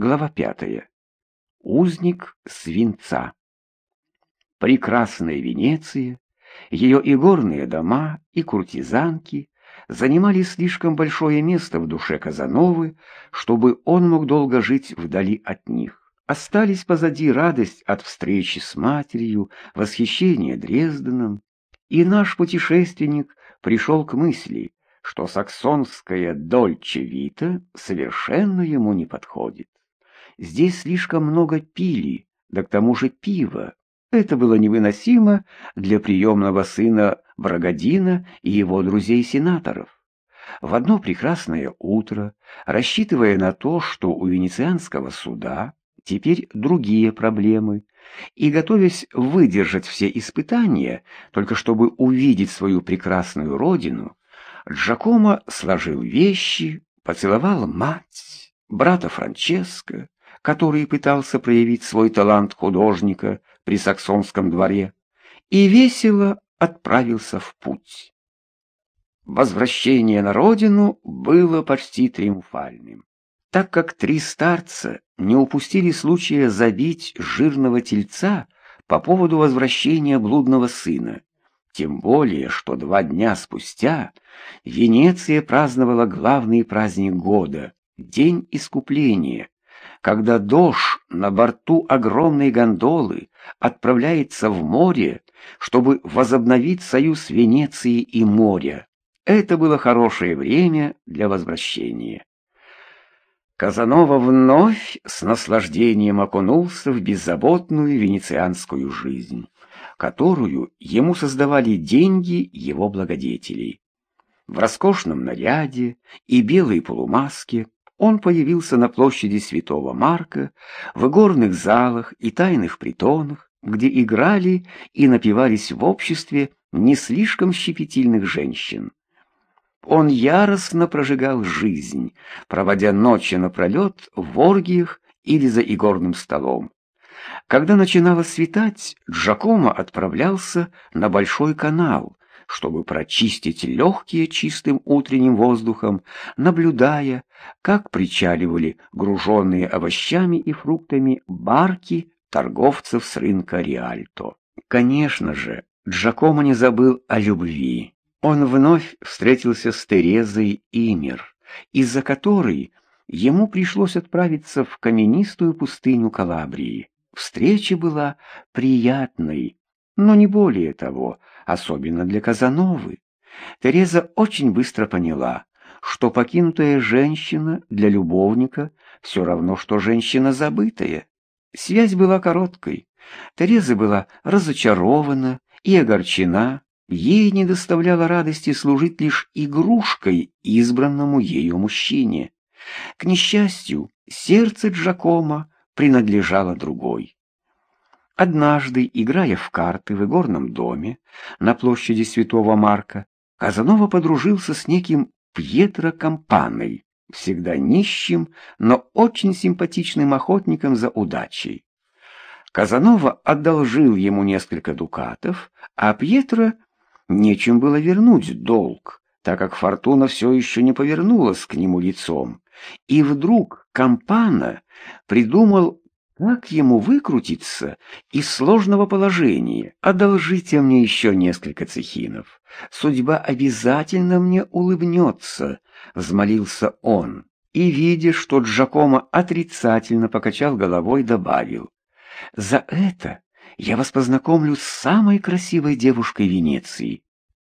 Глава пятая. Узник свинца. Прекрасная Венеция, ее и горные дома, и куртизанки занимали слишком большое место в душе Казановы, чтобы он мог долго жить вдали от них. Остались позади радость от встречи с матерью, восхищение Дрезденом, и наш путешественник пришел к мысли, что саксонская Дольче Вита совершенно ему не подходит. Здесь слишком много пили, да к тому же пива. Это было невыносимо для приемного сына Брагодина и его друзей-сенаторов. В одно прекрасное утро, рассчитывая на то, что у венецианского суда теперь другие проблемы, и готовясь выдержать все испытания, только чтобы увидеть свою прекрасную родину, Джакомо сложил вещи, поцеловал мать, брата Франческо, который пытался проявить свой талант художника при саксонском дворе, и весело отправился в путь. Возвращение на родину было почти триумфальным, так как три старца не упустили случая забить жирного тельца по поводу возвращения блудного сына. Тем более, что два дня спустя Венеция праздновала главный праздник года — День Искупления, когда Дож на борту огромной гондолы отправляется в море, чтобы возобновить союз Венеции и моря. Это было хорошее время для возвращения. Казанова вновь с наслаждением окунулся в беззаботную венецианскую жизнь, которую ему создавали деньги его благодетелей. В роскошном наряде и белой полумаске он появился на площади Святого Марка, в горных залах и тайных притонах, где играли и напивались в обществе не слишком щепетильных женщин. Он яростно прожигал жизнь, проводя ночи напролет в оргиях или за игорным столом. Когда начинало светать, Джакомо отправлялся на Большой канал, чтобы прочистить легкие чистым утренним воздухом, наблюдая, как причаливали груженные овощами и фруктами барки торговцев с рынка Риальто. Конечно же, Джакомо не забыл о любви. Он вновь встретился с Терезой Имер, из-за которой ему пришлось отправиться в каменистую пустыню Калабрии. Встреча была приятной, но не более того, особенно для Казановы. Тереза очень быстро поняла, что покинутая женщина для любовника все равно, что женщина забытая. Связь была короткой. Тереза была разочарована и огорчена. Ей не доставляло радости служить лишь игрушкой избранному ею мужчине. К несчастью, сердце Джакома принадлежало другой. Однажды, играя в карты в игорном доме на площади Святого Марка, Казанова подружился с неким Пьетро Кампаной, всегда нищим, но очень симпатичным охотником за удачей. Казанова одолжил ему несколько дукатов, а Пьетро нечем было вернуть долг, так как фортуна все еще не повернулась к нему лицом. И вдруг Кампана придумал как ему выкрутиться из сложного положения? Одолжите мне еще несколько цехинов. Судьба обязательно мне улыбнется, — взмолился он. И, видя, что Джакомо отрицательно покачал головой, добавил. За это я вас познакомлю с самой красивой девушкой Венеции.